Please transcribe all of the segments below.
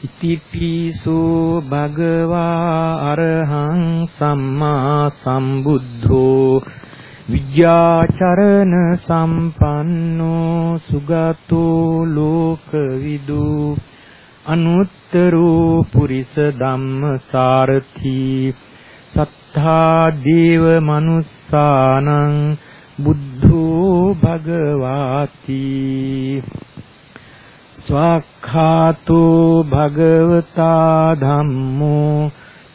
ඉතිපිසෝ භගවා අරහං සම්මා සම්බුද්ධෝ විද්‍යාචරණ සම්පන්නෝ සුගතෝ ලෝකවිදු අනුත්තරෝ පුරිස ධම්මසාරති සත්තා දේව මනුස්සානං බුද්ධෝ භගවාති ස්වාක්ඛාතෝ භගවතා ධම්මෝ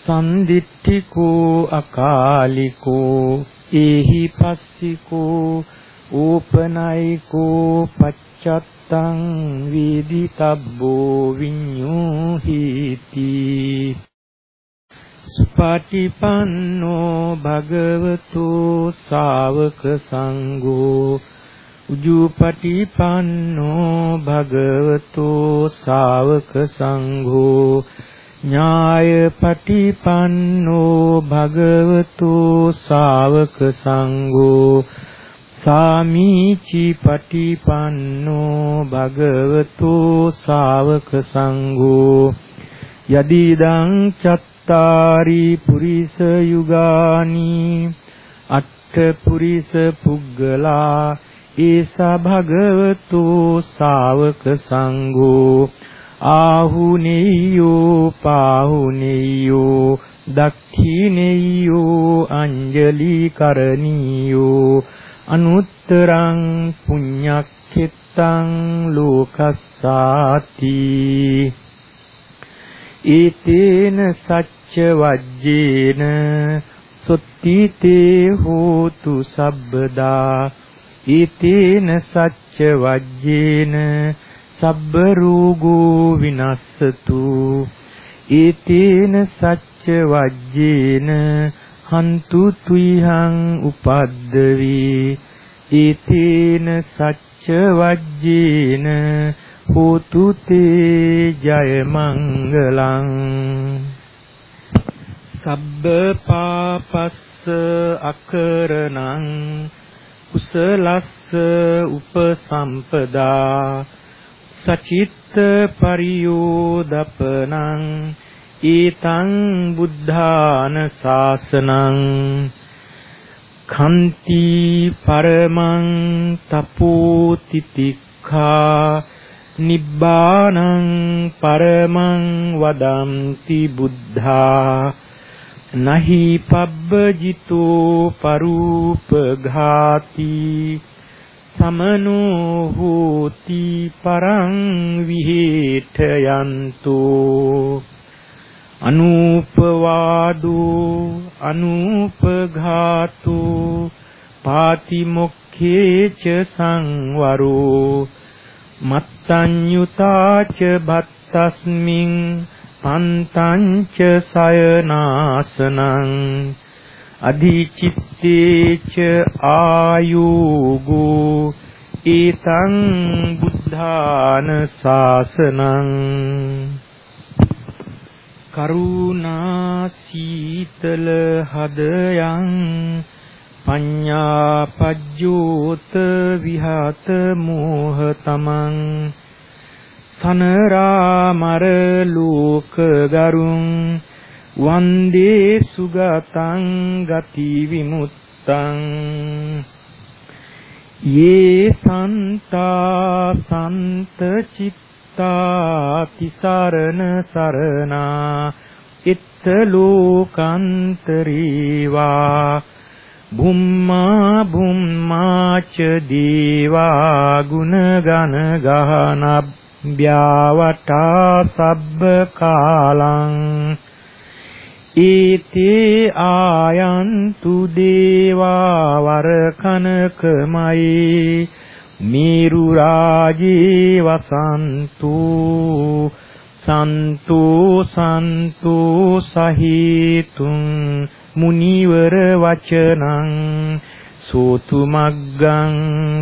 සම්දිට්ඨිකෝ අකාලිකෝ ඒහි පස්සිකෝ ඕපනයිකෝ පච්චත්තං වේදිතබ්බෝ විඤ්ඤෝහිති සුපටිපන්නෝ භගවතු ශාවක සංඝෝ උජුපටිපන්නෝ භගවතෝ ශාවක සංඝෝ ඥායපටිපන්නෝ භගවතෝ ශාවක සංඝෝ සාමීචි පටිපන්නෝ භගවතෝ ශාවක සංඝෝ යදිදං චත්තාරි පුරිස යුගානි අට්ඨ පුරිස පුග්ගලා ඒසා භගවතු ශාවක සංඝෝ ආහුනේයෝ පාහුනේයෝ දක්ඛිනේයෝ අංජලි කරණීයෝ අනුත්තරං පුඤ්ඤක්ඛිතං ලෝකස්සාති. ඊතේන සච්ච වජ්ජේන සොත්තිතේ හෝතු සබ්බදා ඊතේන සච්ච වජ්ජේන සබ්බ රෝගෝ විනස්සතු. ඊතේන සච්ච වජ්ජේන හන්තු තුයිහං උපද්දවි. ඊතේන සච්ච වජ්ජේන හෝතු තේ ජය මංගලං. සබ්බ පාපස්ස අකරණං කුසලස්ස උපසම්පදා සචිත්ත පරියෝදපනං ඊතං බුද්ධාන ශාසනං khන්ති පරමං තපෝ තිතික්ඛා නිබ්බානං පරමං වදන්ති බුද්ධා නහි පබ්බජිතෝ පරූපඝාති සමනෝ හෝති පරං විහෙඨයන්තෝ අනූපවාදෝ අනූපඝාතෝ පාතිමොක්ඛේච සංවරෝ මත්තඤ්ඤුතාච භත්තස්මින් පන්තංච සයනාසනං අධිචිත්තේච ආයෝගෝ ඊතං බුද්ධාන ශාසනං කරුණා සීතල හදයන් පඤ්ඤා පජ්ජෝත විහත මෝහ තමං සනරා මර ලෝක ගරුං වන්දේ සුගතං ගති විමුත්තං යේ සන්තා සන්ත චිත්තා තිසරණ සරණා ඉත්ත ලෝකන්තරීවා බුම්මා බුම්මාච දීවා ගුණ ගන ගහනබ් ව්‍යාවටා සබ්බ කාලං ඊතේ ආයන්තු දේවා වරකනකමයි මීරු රාජී වසන්තු සන්තු සන්තු සහිතුං මුනිවර වචනං සෝතු මග්ගං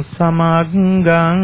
සමග්ගං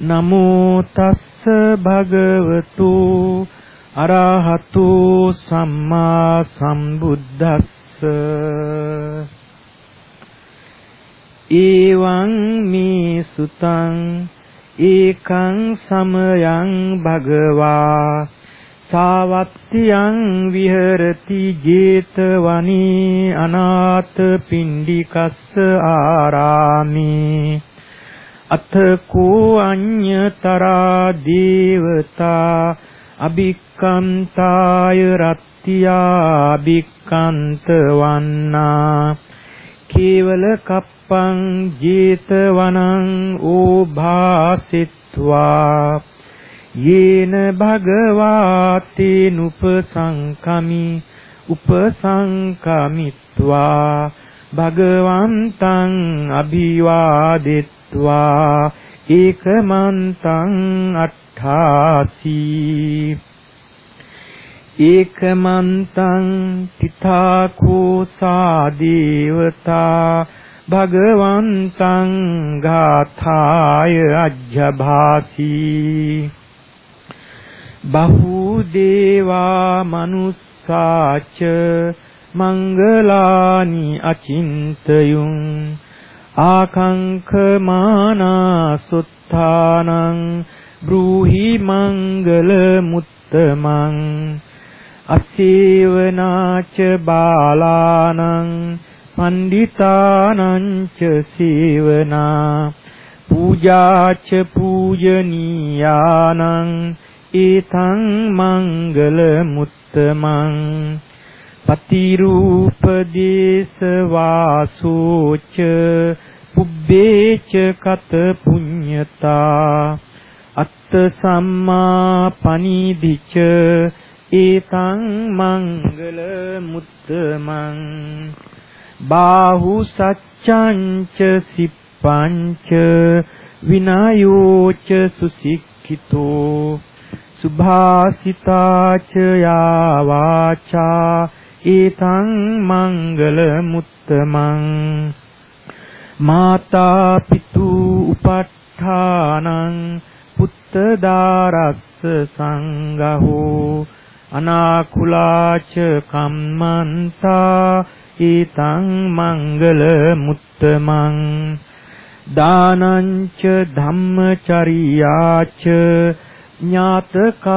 නමෝ තස්ස භගවතු අරහතු සම්මා සම්බුද්දස්ස. ඒවං මේ සුතං ඒකං සමයං භගවා. සාවත්තියං විහෙරති 제තවනී අනාථ පිණ්ඩිකස්ස ආරාමේ. අතකෝ අඤ්‍යතරා දේවතා අභික්කන්තාය රත්තියා අභික්කන්ත වන්නා කේවල කප්පං 제තවනං ඕභාසිත්වා යේන භගවාතේ නුපසංකමි උපසංකමිත්වා භගවන්තං අභිවාදෙත්වා ඒකමන්තං අට්ඨාසි ඒකමන්තං තිතාකෝ සාදේවතා භගවන්තං ගාථාය අජ්ජභාසි බහූ දේවා මනුස්සාච මංගලානි අචින්තයුං ආකංකමානා සුත්තානං බ්‍රූහි මංගල මුත්තමං අසේවනාච බාලානං පණ්ඩිතානං ච සේවනා පූජාච පූජනීයානං ඒතං මංගල මුත්තමං පතිරූපදේශ වාසෝච පුබ්බේච කත පුඤ්ඤතා අත්ත සම්මා පනිදිච ඒතං මංගල මුත්තමං බාහු සච්ඡංච සිප්පංච විනායෝච සුසික්ඛිතෝ සුභාසිතාච යා වාචා ඒතං මංගල මුත්තමං මාතා පිතු උපට්ඨානං පුත්ත දාරස්ස සංඝහෝ අනාකුලාච කම්මන්තා ඒතං මංගල මුත්තමං දානං ච ධම්මචරියාච ඥාතකානංච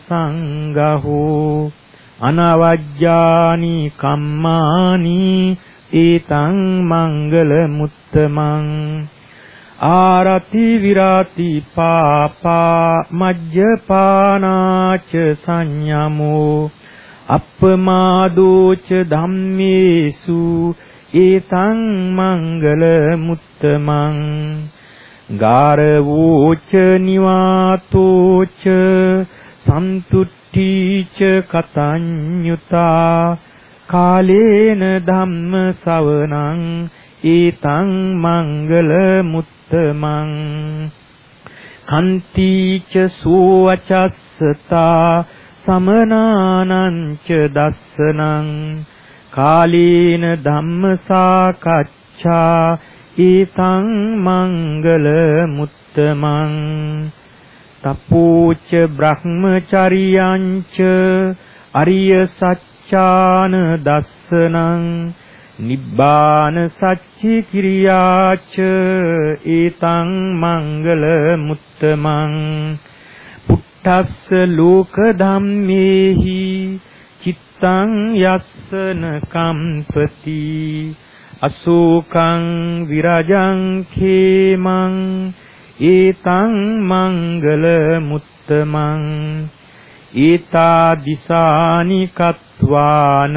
සංඝහෝ අනවජ්ජානි කම්මානි ඒතං මංගල මුත්තමං ආරති විරාති පාපා මජ්ජපානාච සංයමෝ අප්පමාදෝච ධම්මේසු ඒතං මංගල මුත්තමං ගාරවෝච නිවාතෝච සන්තුට්ඨීච කතඤ්ඤුතා කාලේන ධම්ම සවනං ඒතං මංගල මුත්තමං කන්තිච සෝවචස්සතා සමනානං ච දස්සනං කාලීන ධම්ම සාකච්ඡා ඊතං මංගල මුත්තමං තපෝච බ්‍රහ්මචරියංච අරිය සච්ඡාන දස්සනං නිබ්බාන සච්චි කිරියාච ඒතං මංගල මුත්තමං පුට්ටස්ස ලෝක ධම්මේහි චිත්තං යස්සන කම්පති අසෝකං විරජං khේමං ඒතං මංගල මුත්තමං ඊතා දිසානි කත්වාන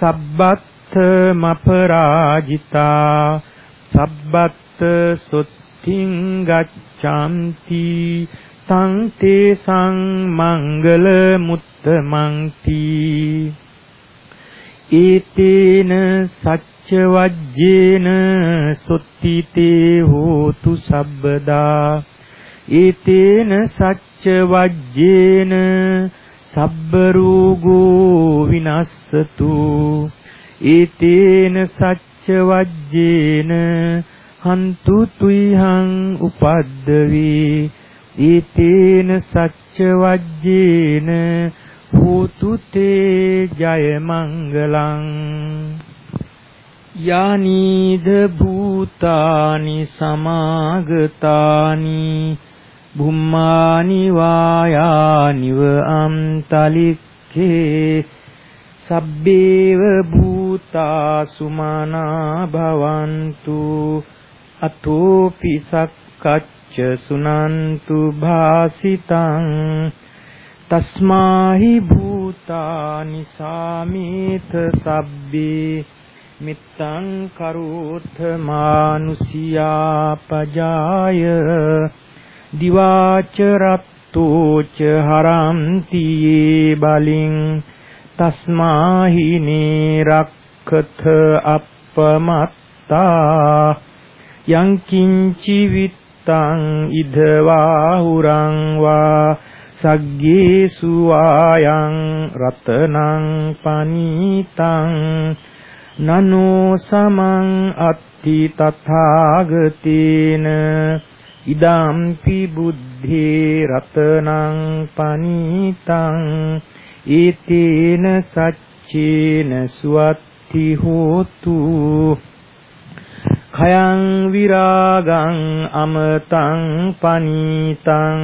සබ්බත්ත මපරාජිතා සබ්බත්ත සොත්තිං ගච්ඡanti තං තේසං මංගල මුත්තමං තී ඒතේන සච්ච වජ්ජේන සොත්තිතේ හෝතු සබ්බදා. ඒතේන සච්ච වජ්ජේන සබ්බ රෝගෝ විනස්සතු. ඒතේන සච්ච වජ්ජේන හන්තු තුයිහං උපද්දවේ. ඒතේන සච්ච වජ්ජේන හෝතු තේ ජය මංගලං යානීද භූතානි සමාගතානි බුම්මානි වායානිව අම්තලික්ඛේ සබ්බේව භූතා සුමානා භවන්තු අතෝපි සක්කච්ච සුනන්තු භාසිතං තස්මාහි භූතානි සාමීත සබ්බේ මිත්තං කරෝත මානුසියා පජාය දිවාච රත්තෝච හරಂತಿ බලින් තස්මාහි නේරක්ඛත අප්පමත්තා යං කිංචි විත්තං ඉදවා හුරං වා සග්ගේසු ආයං රතනං පනීතං නනෝ සමං අත්ති තථාගතේන ඉදම්පි බුද්ධේ රතනං පනීතං ඒතේන සච්චේන සුවත්ති හෝතු khයං විරාගං අමතං පනීතං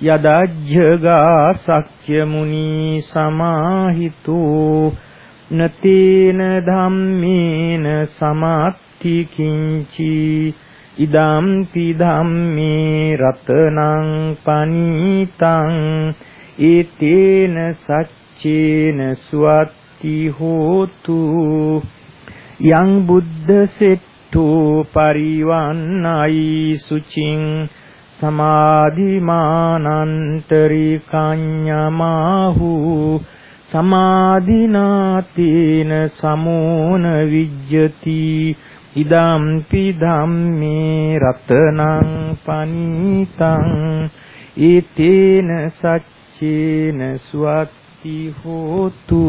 යදජ්ජගා සක්්‍ය මුනි සමාහිතෝ නතේන ධම්මේන සමාත්ති කිංචි ඉදම්පි ධම්මේ රතනං පනීතං ඒතේන සච්චේන සුවත්ති හෝතු යං බුද්ධ සෙට්ටෝ පරිවන්නයි සුචින් සමාධිමානන්තරි කඤ්ඤමාහු සමාධිනාතේන සමෝන විජ්ජති ඉදම්පි ධම්මේ රතනං පනීතං ඒතේන සච්චේන සුවත්ති හෝතු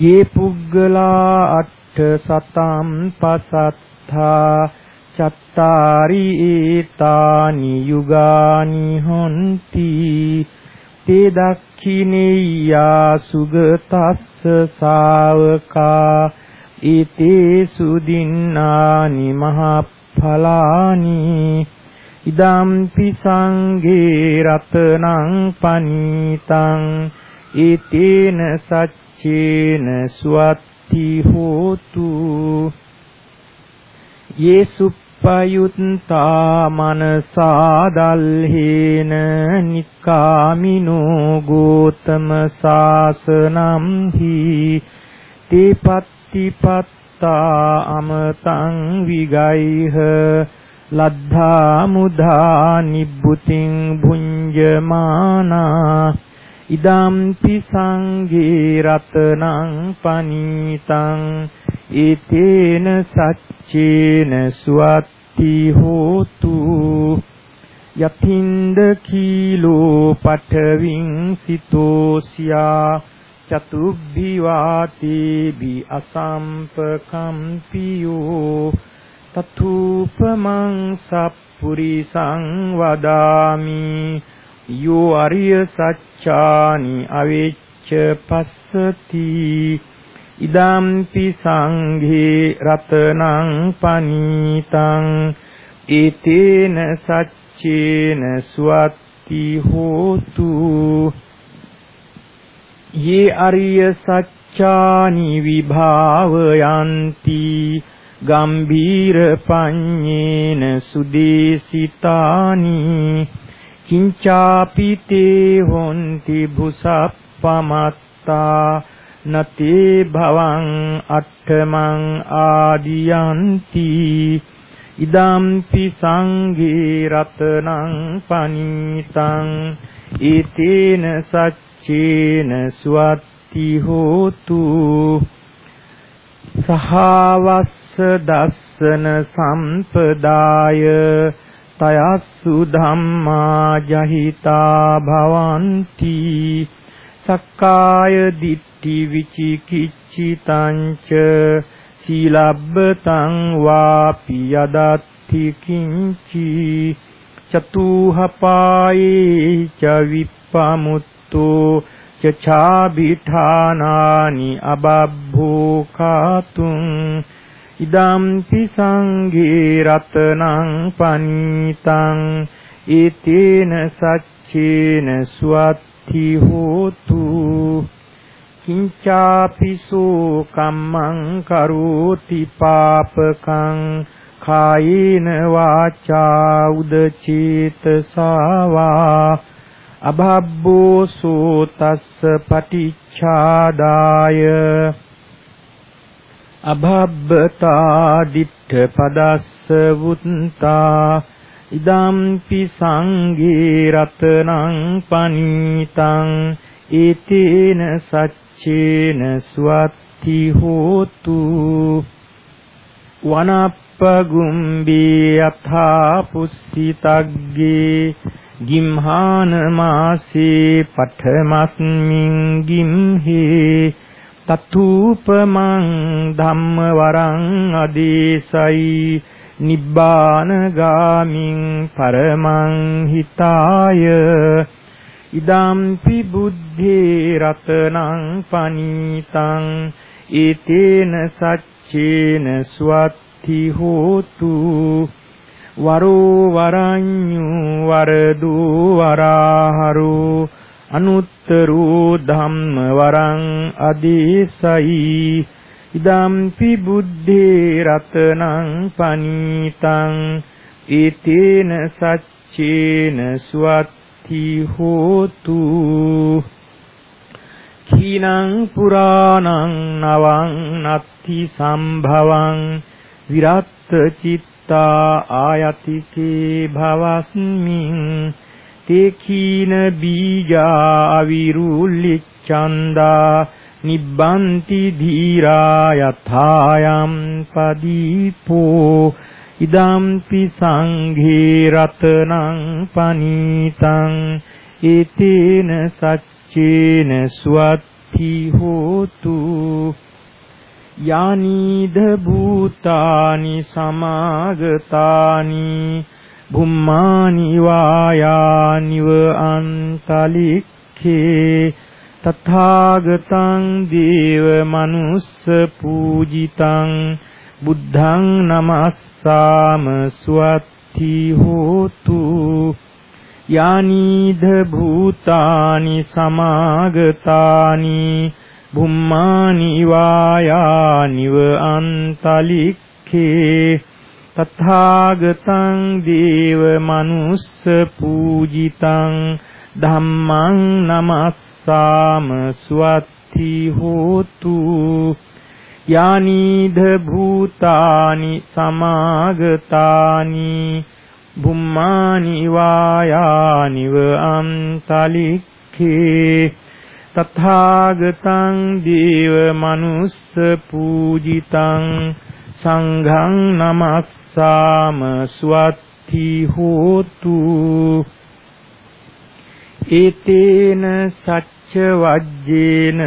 යේ පුග්ගලා අට්ඨ සතම් පසත්තා චත්තාරි ඒතානි යුගානි හොಂತಿ තේ දක්ඛිනේයා සුගතස්ස ශාවකා ඊතේ සුදින්නානි මහඵලානි ඉදම්පි සංඝේ රතනං පනීතං ඊතේන සච්චේන සුවත්ති හෝතු යේසු පයුත්තා මනසා දල්හේන නික්කාමිනෝ ගෝතම සාසනම් හි තේපත්තිපත්තා අමතං විගයිහ ලද්ධා මුධා නිබ්බුතින් භුඤ්ජමානා ඉදම්පි සංඝේ රතනං පනීතං ඒතේන සච්චේන සුවත්ති හෝතු යතින්ද කීලෝ පඨවින් සිතෝසියා චතුබ්බි වාතේබි අසම්පකම්පියෝ තතුපමං සප්පුරිසං වදාමි යෝ අරිය සච්ඡානි අවෙච්ච පස්සති ඉදම්පි සංඝේ රතනං පනීතං ඒතේන සච්චේන සුවත්ති හෝතු යේ අරිය සච්ඡානි විභාවයන්ති ගම්භීර පඤ්ඤේන සුදේසිතානි කිංචාපිතේ හොන්ති භුසප්පමත්තා නතේ භවං අට්ඨමං ආදියන්ති ඉදම්පි සංඝේ රතනං පනීතං ඒතේන සච්චේන සුවත්ති හෝතු සහවස්ස දස්සන සම්පදාය තයස්සු ධම්මා ජහිතා භවಂತಿ සක්කාය දිට්ඨි විචිකිච්ඡිතං ච සීලබ්බතං වාපි යදත්ති කිංචි චතුහපායේ ච විප්පමුත්තෝ ච ඡාබිඨානානි අබබ්බෝ කාතුං ඉදම්පි සංඝේ රතනං පනීතං ඒතේන සච්චේන සුවත්ති හෝතු කිංචාපිසෝ කම්මං කරෝති පාපකං කායේන වාචා උදචේතසාවා අභබ්බෝ සෝතස්ස පටිච්ඡාදාය අභබ්බතා දිට්ඨ පදස්ස වුත්තා ඉදම්පි සංඝේ රතනං පනීතං ඒතේන සච්චේන සුවත්ති හෝතු වනප්පගුම්බී යථා පුස්සිතග්ගේ ගිම්හාන මාසේ පඨමස්මින් ගිම්හේ තතුපමං ධම්ම වරං අදේසයි නිබ්බාන ගාමින් පරමං හිතාය ඉදම්පි බුද්ධේ රතනං පනීතං ඒතේන සච්චේන ස්වත්ති හෝතු. වරෝ වරඤ්ඤු වරදු වරාහරු අනුත්තරෝ ධම්ම වරං අදේසයි. ඉදම්පි බුද්ධේ රතනං පනීතං ඒතේන සච්චේන සුවත්ති හෝතු කීනං පුරාණං නවං නත්ති සම්භවං විරත්ත චිත්තා ආයතිකේ භවස්මින් තේකීන බීජා අවිරුල්ලිච්ඡන්දා නිබ්බන්ති ධීරා යථායම් පදීපෝ ඉදම්පි සංඝේ රතනං පනීතං ඒතේන සච්චේන සුවත්ති හෝතු යානීද භූතානි සමාගතානි බුම්මානි වායානිව අන්තලික්ඛේ තථාගතං දේව මනුස්ස පූජිතං බුද්ධං නමස්සාම සුවත්ති හෝතු යානීද භූතානි සමාගතානි බුම්මානි වායානිව අන්තලික්ඛේ තථාගතං දේව මනුස්ස පූජිතං ධම්මං නමස්සාම සුවත්ති හෝතු යානීධ භූතානි සමාගතානි බුම්මානි වායානිව අන්තලික්ඛේ තථාගතං දේව මනුස්ස පූජිතං සංඝං නමස්සාම සුවත්ති හෝතු ඒතේන සච්ච වජ්ජේන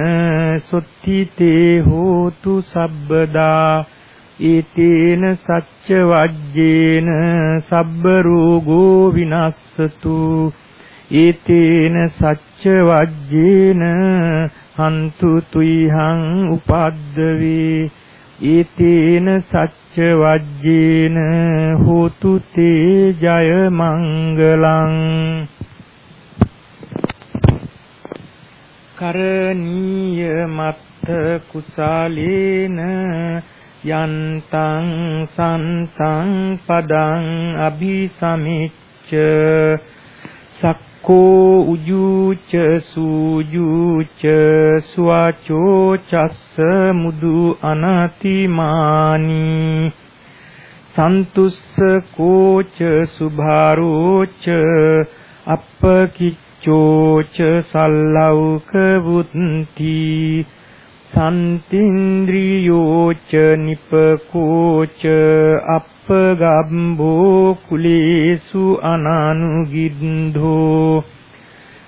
සුත්තිතේ හෝතු සබ්බදා ඊතේන සච්ච වජ්ජේන සබ්බ රෝගෝ විනස්සතු ඊතේන සච්ච වජ්ජේන හන්තු තුයිහං උපද්දවේ ඊතේන සච්ච වජ්ජේන හෝතු තේ ජය මංගලං කරණීය මත්ත කුසලේන යන්තං සන්තං පදං අபிසමිච්ච සක්කෝ උජුච සූජුච ස්වාචෝ චස්ස මුදු අනතිමානි සන්තුස්ස කෝච සුභාරෝච අප්පකිච්චෝච සල්ලෞක වුත්ති සන්තින්ද්‍රියෝච නිපකෝච අප්පගම්බෝ කුලේසු අනනුගින්ධෝ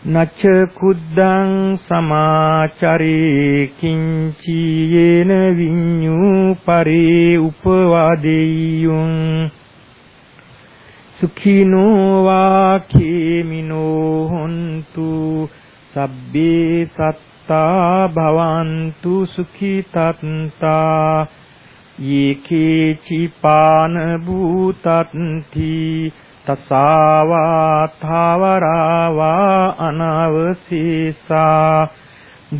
නච කුද්දං සමාචරේ කිංචි යේන විඤ්ඤු පරේ උපවාදෙය්‍යුං සුඛිනෝ වා කේමිනෝ හොන්තු සබ්බේ සත් තත්තා භවන්තු සුඛිතත්තා යේකේ චිපාන භූතත්ති තසාවා ථාවරාවා අනවසීසා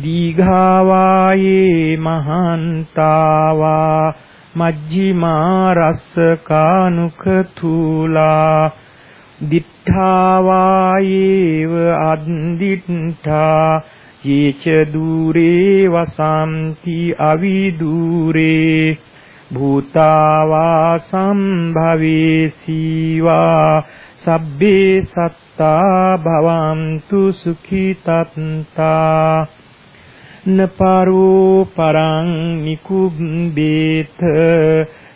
දීඝාවායේ මහන්තාවා මජ්ක්‍ධිමා රස්සකානුක තුලා දිඨාවායේව අද්දිඨා යේච দূරේ වසන්ති අවිදූරේ භූතාවා සම්භවේ සීවා සබ්බේ සත්තා භවන්තු සුඛිතත්තා නපරෝ පරං නිකුබ්බේත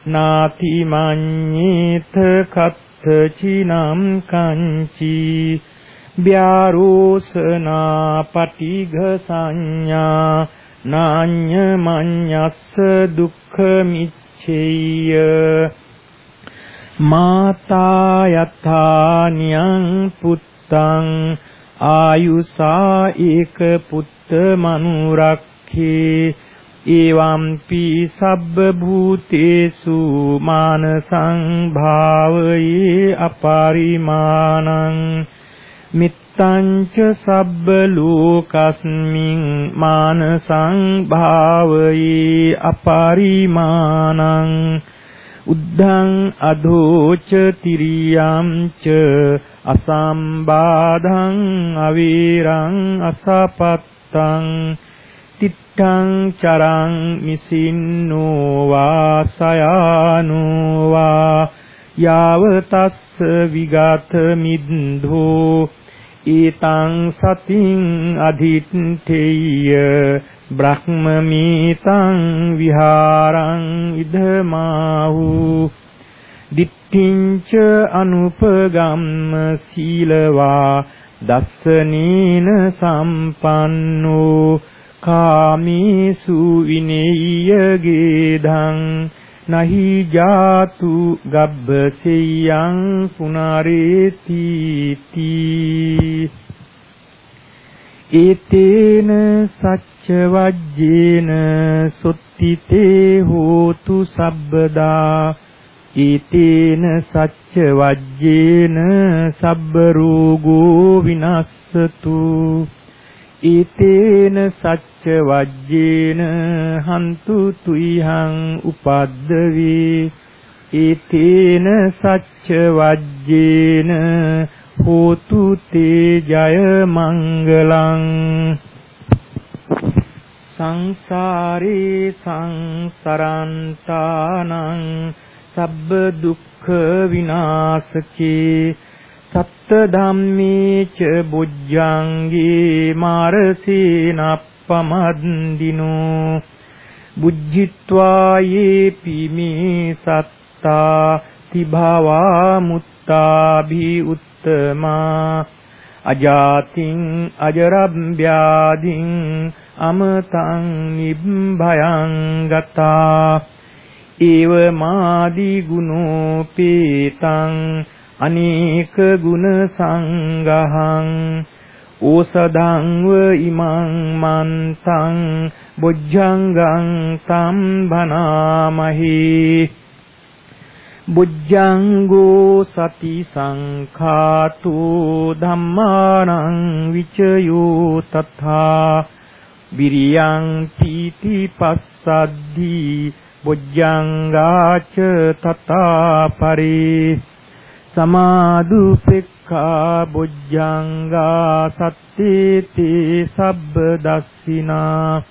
නාති මඤ්ඤේත කත්ත චිනම් කංචී ව්‍යාරෝසනා පටිඝ සංඥා නාඤ්ඤ මඤ්ඤස්ස දුක්ඛ මිච්ඡේය මාතා යථානියං පුත්තං ආයුසා ඒක පුත්ත මනුරක්ඛේ එවම්පි සබ්බ භූතේසු මානසං භාවයේ අපරිමාණං මිත්තංච සබ්බ ලෝකස්මින් මානසං භාවයේ අපරිමාණං උද්ධං අධෝච තිරියම් ච අසම්බාධං අවීරං අසපත්තං තිත්තං චරං මිසින්නෝ වාසයානෝ වා යාව තස්ස විගත මිද්ධෝ ඊතං සතින් අධිත්තේය බ්‍රහ්මමීතං විහාරං ඉදමාහු දිට්ඨිංච අනුපගම්ම සීලවා දස්සනීන සම්පන්නෝ කාමීසු විනේය්‍ය ගේධං නහි ජාතු ගබ්බසෙයං පුනරේති තී ඒතේන සච්ච වජ්ජේන සුත්තිතේ හෝතු සබ්බදා ඒතේන සච්ච වජ්ජේන සබ්බ රෝගෝ විනස්සතු ඊතේන සච්ච වජ්ජේන හන්තු තුයිහං උපද්දවේ ඊතේන සච්ච වජ්ජේන හෝතු තේ ජය මංගලං සංසාරේ සංසරන්තානං සබ්බ දුක්ඛ විනාශකේ සත්ත ධම්මේච බුද්ධංගේ මාරසේනප්පමද්දිනෝ බුද්ධිත්වා යේපි මේ සත්තා තිභවා මුත්තාභි උත්තමා අජාතින් අජරබ්භ්‍යාදින් අමතං නිබ්භයං ගතා ඒව මාදි ගුණෝපේතං අනේක ගුණ සංගහං ඕසදං ව ඉමං මන්තං බොජ්ජංගං තම් භනාමහි බුද්ධංගෝ සති සංඛාතු ධම්මානං විචයෝ තථා විරියං පීති පස්සද්ධි බුද්ධංගාච තථා පරි සමාදුපෙක්ඛා බුද්ධංගා සත්තේති සබ්බදස්සිනා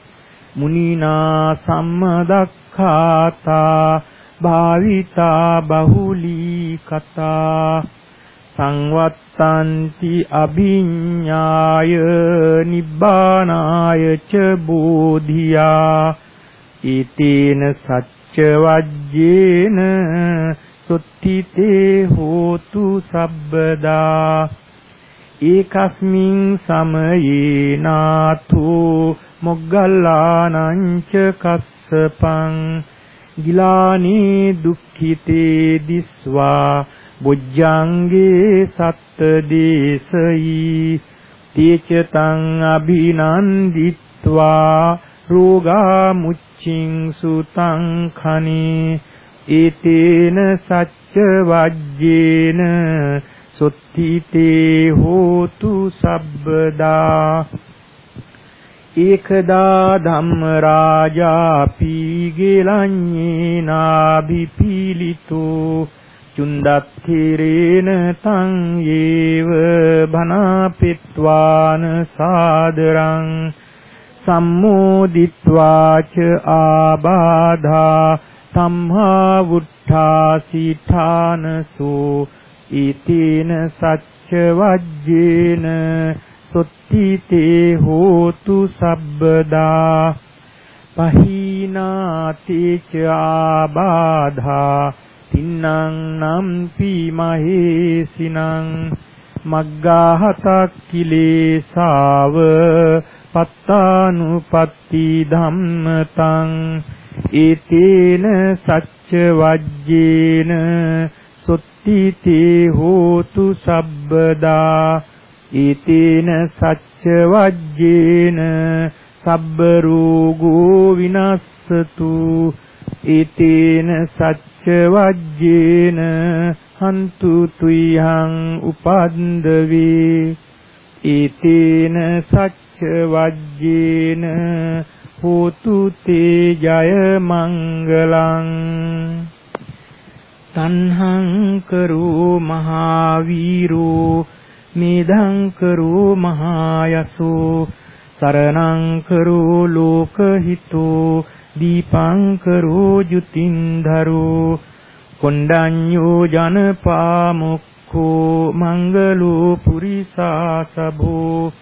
මුනිනා සම්මදක්ඛාතා භාවිතා බහුලී කතා සංවත්තන්ති අභිඤ්ඤාය නිබ්බානාය ච බෝධියා ඊතේන සච්ච වජ්ජේන සුත්තිතේ හෝතු සබ්බදා ඒකස්මින් සමයේ නාතු මොග්ගල්ලානං ච කස්සපං ගිලානී දුක්ඛිතේ දිස්වා බොජ්ජංගේ සත්ත දේශයි තීචතං අභිනන්දිත්වා රෝගා මුච්චින් සුතං khani ඒතේන සච්ච වජ්ජේන සොත්තිතේ හෝතු සබ්බදා ඒකදා ධම්ම රාජා පීගෙලඤ්ඤේනාභිපීලිතෝ චුන්දත්ථිරේන තං යේව භනාපිත්වාන සාදරං සම්මෝදිත්වාච ආබාධා සම්හා වුට්ඨා සීඨානසෝ ඊතේන සච්ච වජ්ජේන සොත්තිතේ හෝතු සබ්බදා පහීනාතිච ආබාධා තින්නං නම්පි මහේසිනං මග්ගාහතක් කිලේසාව පත්තානුපත්ති ධම්මතං ඒතේන සච්ච වජ්ජේන සොත්තිතේ හෝතු සබ්බදා ඊතේන සච්ච වජ්ජේන සබ්බ රෝගෝ විනස්සතු ඊතේන සච්ච වජ්ජේන හන්තු තුයං උපන්දවේ ඊතේන සච්ච වජ්ජේන හෝතු තේ ජය මංගලං තණ්හං කරෝ මහාවීරෝ මේධං කරෝ මහායසෝ සරණං කරෝ ලෝකහිතෝ දීපං කරෝ ජුතින්ධරෝ කොණ්ඩඤ්ඤෝ ජනපාමුක්ඛෝ මංගලෝ පුරිසාසභෝ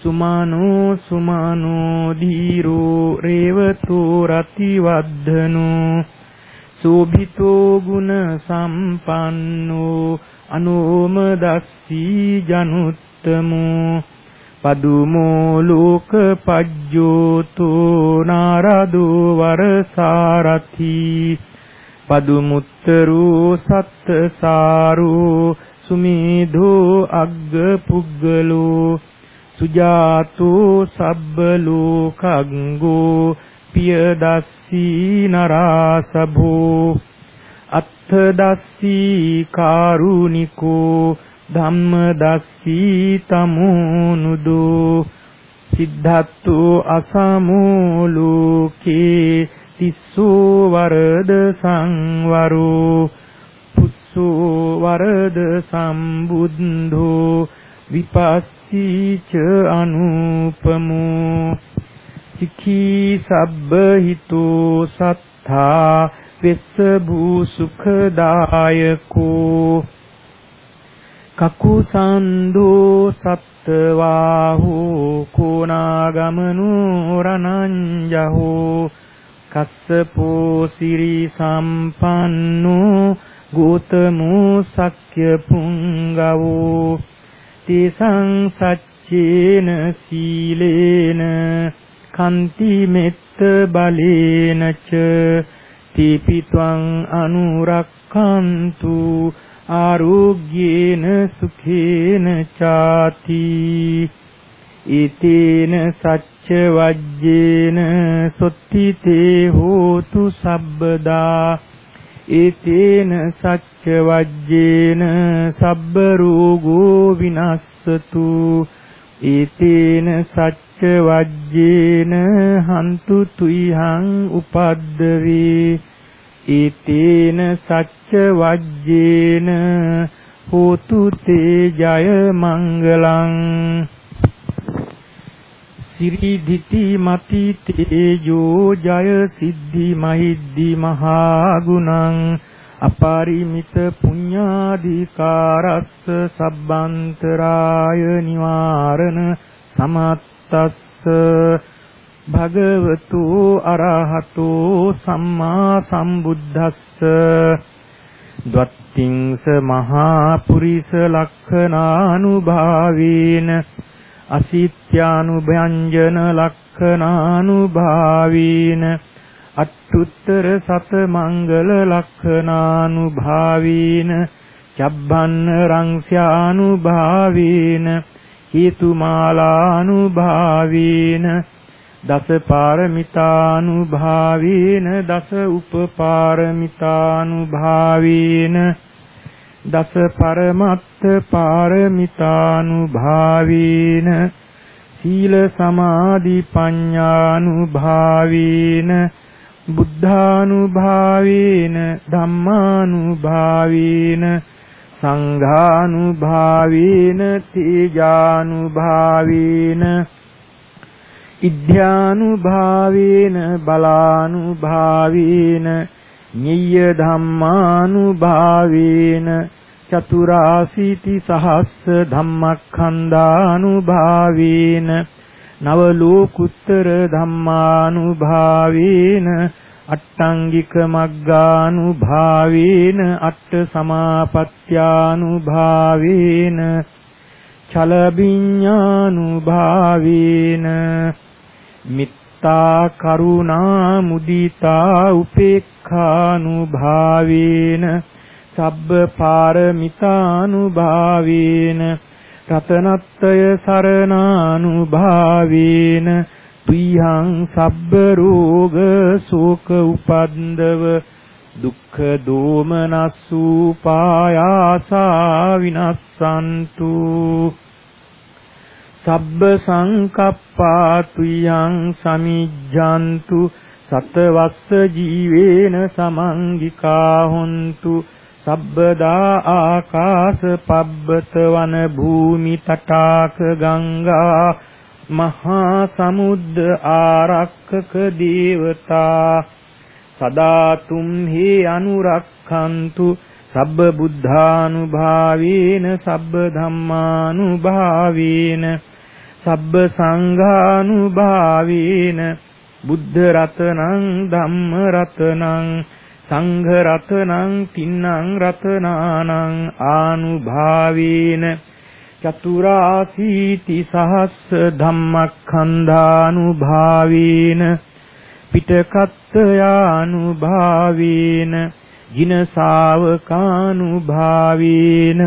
සුමානෝ සුමානෝ ධීරෝ රේවතෝ රතිවද්ධනෝ සෝභිතෝ ගුණ සම්පන්නෝ අනෝම දස්සී ජනුත්තමෝ. පදුමෝ ලෝක පජ්ජෝතෝ නාරදෝ වරසාරති. පදුමුත්තරෝ සත්තසාරෝ සුමේධෝ අග්ග පුග්ගලෝ සුජාතෝ සබ්බ ලෝකග්ගෝ පියදස්සී නරාසභෝ අත්ථදස්සී කාරුණිකෝ ධම්මදස්සී තමෝනුදෝ සිද්ධාත්තු අසමෝ ලෝකේ තිස්සෝ වරද සංවරෝ පුස්සෝ වරද සම්බුද්ධෝ විපස්සීච අනුපමෝ. සිඛී සබ්බ හිතෝ සත්තා වෙස්ස භූ සුඛදායකෝ කකුසන්தோ සත්තවාහෝ කෝනාගමනෝ රණංජහෝ කස්සපෝ සිරි සම්පන්නෝ ගෝතමෝ සක්්‍ය පුංගවෝ තේසං සච්චේන සීලේන කන්ති මෙත්ත බලේනච ඉතිපි ත්වං අනුරක්ඛන්තු ආරෝග්‍යේන සුඛේන ചാති ඊතේන සච්ච වජ්ජේන සොත්තිතේ හෝතු සබ්බදා. ඊතේන සච්ච වජ්ජේන සබ්බ රෝගෝ විනස්සතු. ඊතේන සච්ච වජ්ජේන හන්තු තුයිහං උපද්දවේ ඊතේන සච්ච වජ්ජේන හෝතු තේ ජය මංගලං සිරිදිති මති තේජෝ ජය සිද්ධි මහිද්දි මහා ගුණං අපරිමිත පුඤ්ඤාධිකාරස්ස සබ්බන්තරාය නිවාරණ සමත්තස්ස භගවතු අරහතෝ සම්මා සම්බුද්දස්ස ද්වත්තිංස මහා පුරිස ලක්ඛනානුභාවේන අසිත්‍යානුභයංජන ලක්ඛනානුභාවේන අට්ඨුත්තර සත මංගල ලක්ඛනානුභාවීන චබ්බන්න රංස්යානුභාවීන හේතුමාලානුභාවීන දස පාරමිතානුභාවීන දස උපපාරමිතානුභාවීන දස පරමත්ත පාරමිතානුභාවීන සීල සමාධි පඤ්ඤානුභාවීන බුද්ධානුභාවේන ධම්මානුභාවේන සංඝානුභාවේන තේජානුභාවේන ඉද්ධානුභාවේන බලානුභාවේන නිය්‍ය ධම්මානුභාවේන චතුරාසීති සහස්ස ධම්මක්ඛන්දානුභාවේන නව ලෝකුත්තර ධම්මානුභාවේන අට්ටංගික මග්ගානුභාවේන අට්ඨ සමාපත්‍යානුභාවේන චලබිඤ්ඤානුභාවේන මිත්තා කරුණා මුදිතා උපේක්ඛානුභාවේන සබ්බ පාරමිතානුභාවේන රතනත්තය සරණානුභාවේන තුයං සබ්බ රෝග ශෝක උපන්දව දුක්ඛ දෝමනස්සු පායාසා විනස්සන්තු සබ්බ සංකප්පා තුයං සමිජ්ජන්තු සතවස්ස ජීවේන සමංගිකා හොන්තු සබ්බදා ආකාශ පබ්බත වන භූමි තටාක ගංගා මහා සමුද්ද ආරක්කක දේවතා සදා තුම්හි අනුරක්ඛන්තු සබ්බ බුද්ධානුභාවේන සබ්බ ධම්මානුභාවේන සබ්බ සංඝානුභාවේන බුද්ධ රතනං ධම්ම රතනං සංඝ රතනං තින්නං රතනානං ආනුභාවේන චතුරාසීති සහස්ස ධම්මක්ඛන්ධානුභාවේන පිටකත්ත්‍යානුභාවේන ජින ශාවකානුභාවේන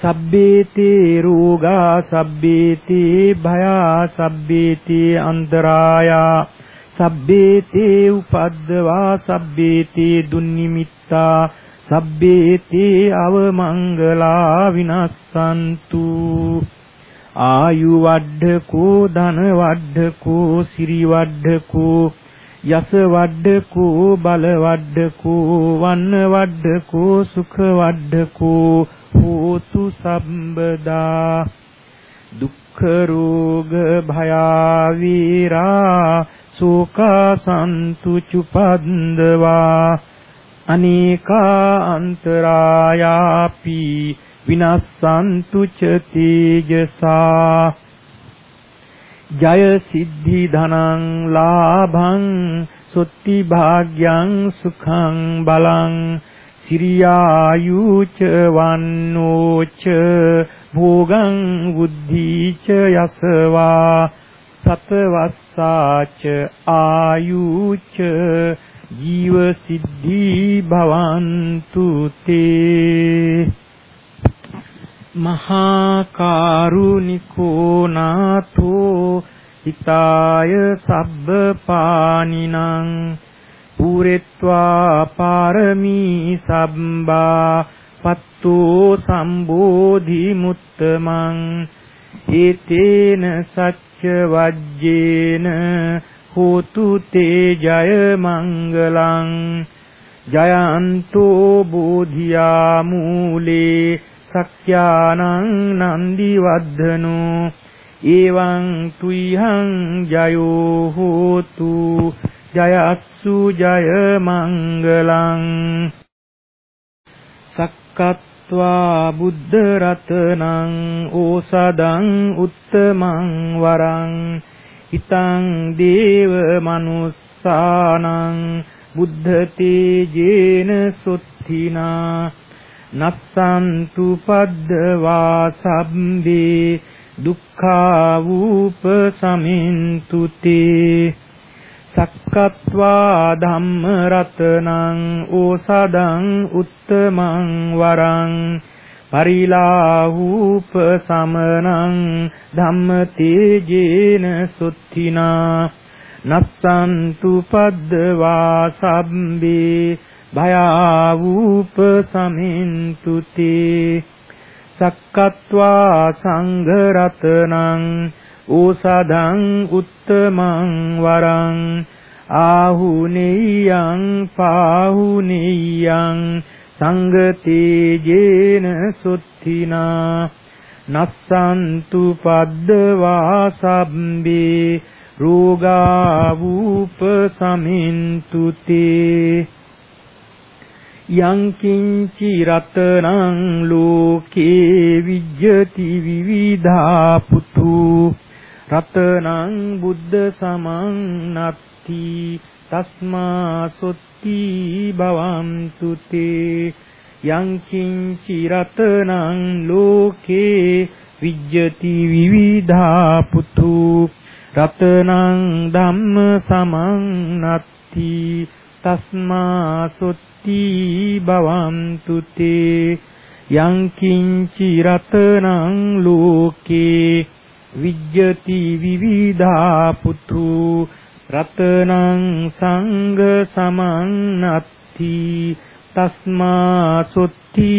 සබ්බේතේ රෝගා සබ්බේතේ භයා සබ්බේතේ අන්තරායා සබ්බේතේ උපද්දවා සබ්බේතේ දුන්නිමිත්තා සබ්බේතේ අවමංගලා විනස්සන්තු. ආයු වඩ්ඩකෝ ධන වඩ්ඩකෝ සිරි වඩ්ඩකෝ යස වඩ්ඩකෝ බල වඩ්ඩකෝ වන්න වඩ්ඩකෝ සුඛ වඩ්ඩකෝ හෝතු සම්බදා. දුක්ඛ රෝග භයා වීරා සෝකා සන්තු චුපන්දවා. අනේකා අන්තරායාපි විනස්සන්තු ච තේජසා. ජය සිද්ධි ධනං ලාභං සොත්ති භාග්‍යං සුඛං බලං. සිරියායුච වන්නෝච භෝගං බුද්ධීච යසවා. සතවස්සාච ආයුච ජීව සිද්ධි භවන්තු තේ. මහා කාරුණිකෝ නාථෝ හිතාය සබ්බ පානිනං පුරෙත්වා පාරමී සම්බා පත්තෝ සම්බෝධි මුත්තමං ඒතේන සච්ච වජ්ජේන හෝතු තේ ජය මංගලං ජයන්තෝ බෝධියා මූලේ සක්ඛ්‍යානං නන්දි වද්ධනෝ එවං තුයිහං ජයෝ හෝතු ජයස්සු ජය මංගලං සක්කත්වා බුද්ධ රතනං ඕසදං උත්තමං වරං හිතං දේව මනුස්සානං බුද්ධ තේජේන සොත්තිනා නස්සන්තු පද්දවා සබ්බේ දුක්ඛා වූප සමින්තු තේ සක්කත්වා ධම්ම රතනං ඕසදං උත්තමං වරං පරිලාහූප සමනං ධම්ම තේජේන සුත්තිනා නස්සන්තු පද්දවා සබ්බේ භයාවූප සමින්තුති සක්කත්වා සංඝ රතනං ඕසදං උත්තමං වරං ආහුනේයං පාහුනේයං සංගතේජේන සුත්තිනා නස්සන්තු පද්දවා සබ්බේ රෝගා වූප සමින්තුතේ යං කිංචි රතනං ලෝකේ විජ්ජති විවිධා පුතු රතනං බුද්ධ සමං නත්ති තස්මා සොත්ති භවන්තු තේ යං කිංචි රතනං ලෝකේ විජ්ජති විවිධා පුතු රතනං ධම්ම සමං නත්ති තස්මා සොත්ති සත්‍ති භවන්තු තේ යං කිංචි රතනං ලෝකේ විජ්ජති විවිධා පුතු රතනං සංඝ සමන්නත්ති තස්මා සොත්ති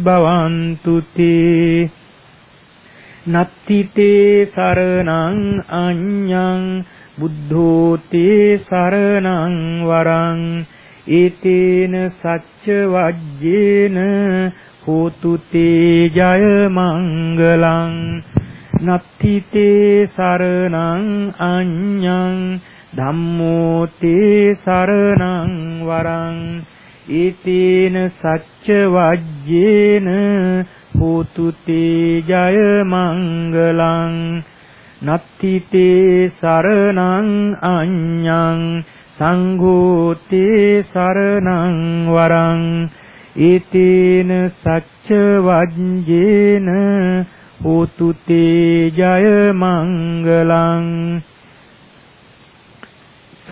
භවන්තු තේ නත්ති තේ සරණං අඤ්ඤං බුද්ධෝ තේ සරණං වරං ඒතේන සච්ච වජ්ජේන හෝතු තේ ජය මංගලං නත්ති තේ සරණං අඤ්ඤං ධම්මෝ තේ සරණං වරං ඒතේන සච්ච වජ්ජේන හෝතු තේ ජය මංගලං නත්ති තේ සරණං අඤ්ඤං සංඝෝතේ සරණං වරං ඒතේන සච්ච වජ්ජේන හෝතු තේ ජය මංගලං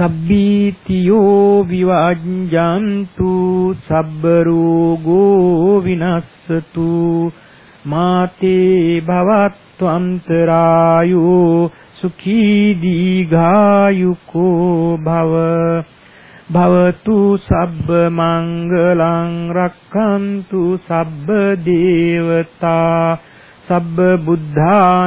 සබ්බීතියෝ විවජ්ජන්තු සබ්බ රෝගෝ විනස්සතු මාතේ භවත්වන්තරායෝ සුඛී දීඝායුකෝ භව භවතු සබ්බ මංගලං රක්ඛන්තු සබ්බ දේවතා සබ්බ බුද්ධානුභාවේන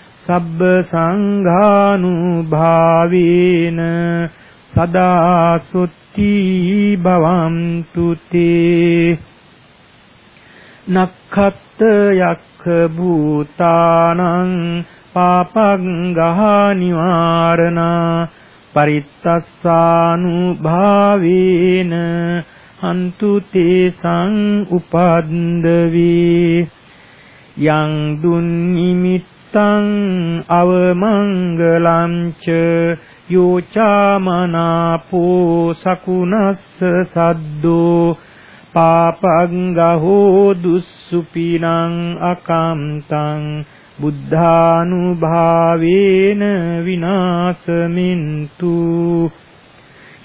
සබ්බ සංඝානුභාවේන සදා සොත්ති භවන්තු තේ. නක්ඛත්ත යක්ඛ භූතානං පාපංගහා නිවාරණා පරිත්තස්සානු භාවේන හන්තු තේසං උපද්දවි. යං දුන් නිමිත්තං අවමංගලං ච යෝචාමනාපෝ සකුණස්ස සද්දෝ පාපංගහෝ දුස්සුපිනං අකම්තං බුද්ධානුභාවේන විනාශමින්තු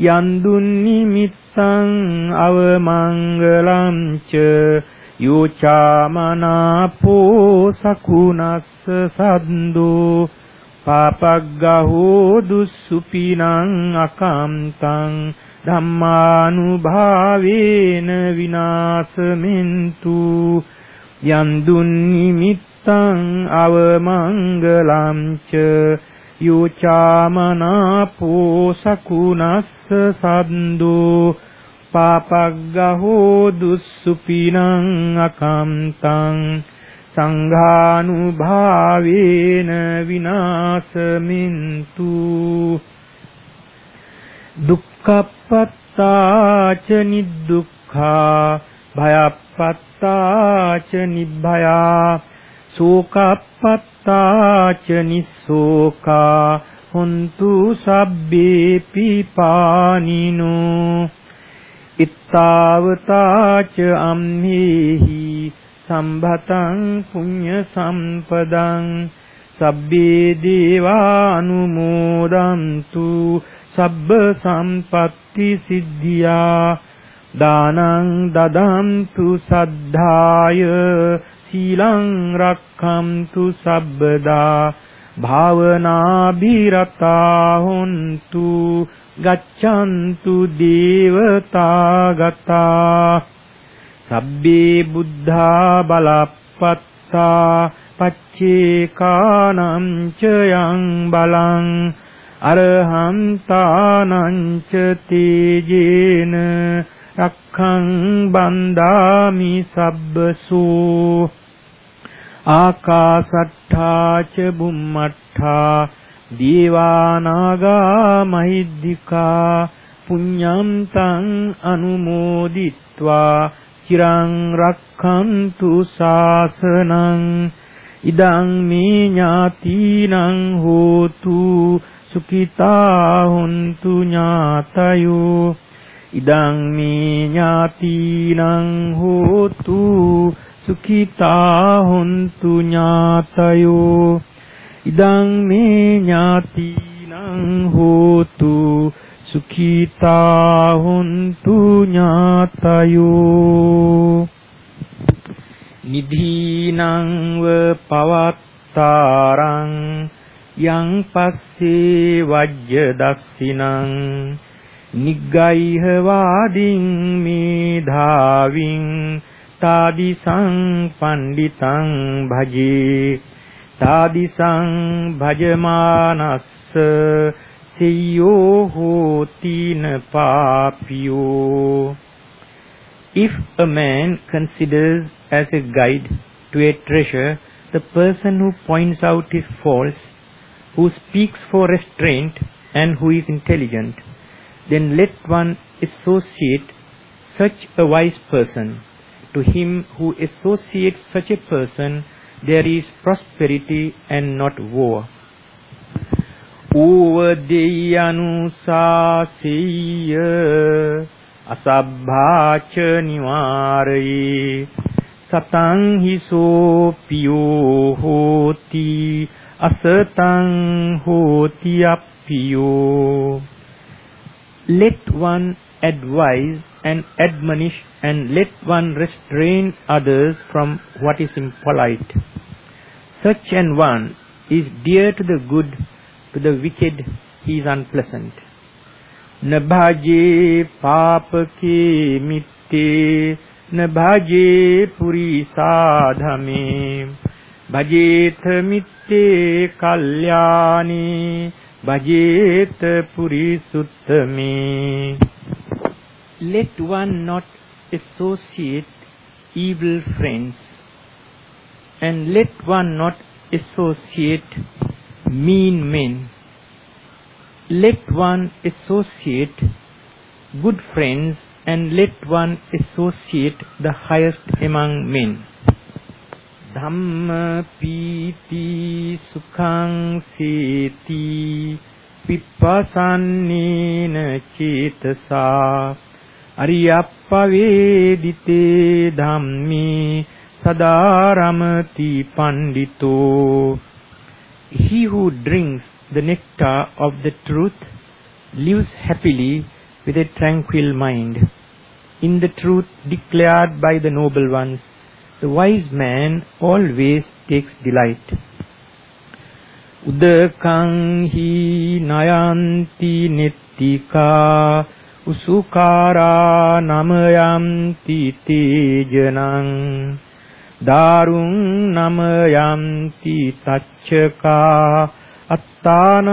යන්දුන් නිමිත්තං අවමංගලං ච යෝචාමනාපෝ සකුණස්ස සද්දෝ පාපග්ගහෝ දුස්සුපිනං අකම්තං ධම්මානුභාවේන විනාශමින්තු යන්දුන් නිමිත්තං අවමංගලං ච යෝචාමනාපෝ සකුණස්ස සද්දෝ පාපග්ගහෝ දුස්සුපිනං අකම්තං සංඝානුභාවේන විනාශමින්තු දුක්ඛප්පත්තාච නිදුක්ඛා භයප්පත්තාච නිබ්භයා සෝකප්පත්තාච නිස්සෝකා හොන්තු සබ්බේ පිපානිනෝ ඉත්තාවතාච අම්හෙහි සම්භතං පුඤ්ඤ සම්පදං සබ්බේ දේවානුමෝදන්තු සබ්බ සම්පත්ති සිද්ධියා දානං දදන්තු සද්ධාය සීලං රක්ඛන්තු සබ්බදා භාවනාභිරතා හොන්තු ගච්ඡන්තු දේවතාගතා සබ්බේ බුද්ධා බලප්පත්තා පච්චේකානම් ච යං බලං අරහන්තානං ච තේජේන රක්ඛං බන්දාමි සබ්බසෝ ආකාසට්ඨා ච බුම්මට්ඨා දීවානාගා මහිද්దికා පුඤ්ඤන්තං අනුමෝදිත්වා චිරං රක්ඛන්තු ශාසනං ඉදං මේ ඥාතිනං හෝතු සුඛිතා හොන්තු ඥාතයෝ ඉදං මේ ඥාතිනං හෝතු සුඛිතා හොන්තු ඥාතයෝ ඉදං මේ ඥාතිනං හෝතු සුඛීතා හුන්තු ඥාතයෝ නිධීනං ව පවත්තාරං යං පස්සේ වජ්‍ය දස්සිනං නිග්ගයිහ වාදින් මේධාවින් තාදිසං පණ්ඩිතං භජේ තාදිසං භජමානස්ස සෙය්‍යෝ හෝතින පාපියෝ If a man considers as a guide to a treasure the person who points out his faults, who speaks for restraint, and who is intelligent, then let one associate such a wise person. To him who associates such a person, there is prosperity and not war. ඌවදෙයනුසාසීය අසබ්භාච නිවාරයේ සතං හිසෝ පියෝ හෝති අසතං හෝති අප්පියෝ let one advise and admonish and let one restrain others from what is impolite. Such an one is dear to the good, to the wicked he is unpleasant. Nabhaje papake mitte nabhaje purisadhame භජේත මිත්තේ Kalyani භජේත පුරිසුත්තමේ Let one not associate evil friends, and let one not associate mean men. Let one associate good friends and let one associate the highest among men. ධම්ම පීති සුඛං සීති විපස්සන්නේන චේතසා අරියප්පවේදිතේ ධම්මේ සදාරමති පණ්ඩිතෝ He who drinks the nectar of the truth lives happily with a tranquil mind. In the truth declared by the noble ones, the wise man always takes delight. උදකං හි නයන්ති නෙත්තිකා උසුකාරා නමයන්ති තේජනං දාරුං නමයන්ති තච්චකා අත්තානං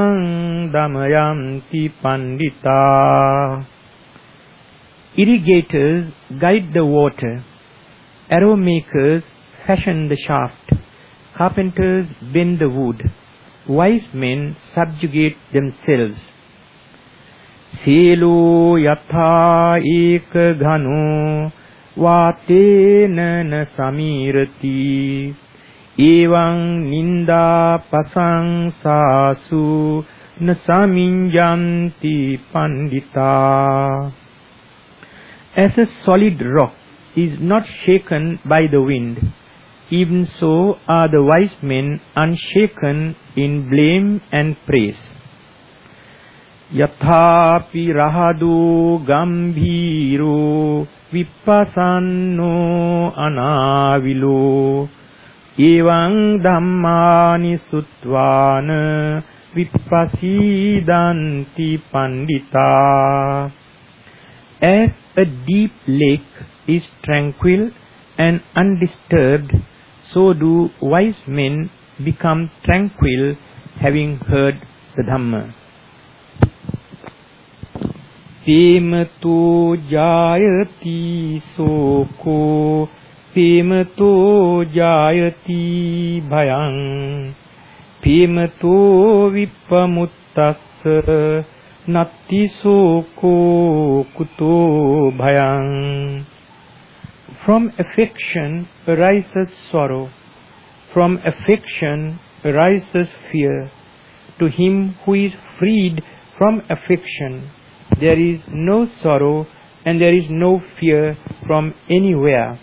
Damayanthi පණ්ඩිතා Irrigators guide the water arrow makers fashion the shaft carpenters bend the wood wise men subjugate themselves. සීලෝ යථා ඒක ඝනෝ වාතේන න සමීරති. එවං නින්දා පසංසාසු න සමිඤ්ඤන්ති පණ්ඩිතා. As a solid rock is not shaken by the wind even so are the wise men unshaken in blame and praise. යථාපි රහදෝ ගම්භීරෝ විපසන්නෝ අනාවිලෝ එවං ධම්මානි සුත්වාන විපස්සීදන්ති පණ්ඩිතා As a deep lake is tranquil and undisturbed, so do wise men become tranquil having heard the Dhamma. පීමතෝ ජායති සෝකෝ පීමතෝ ජායති භයං පීමතෝ විප්පමුත්තස්ස නත්ති සෝකෝ කුතෝ භයං From affection arises sorrow. From affection arises fear. To him who is freed from affection, there is no sorrow and there is no fear from anywhere.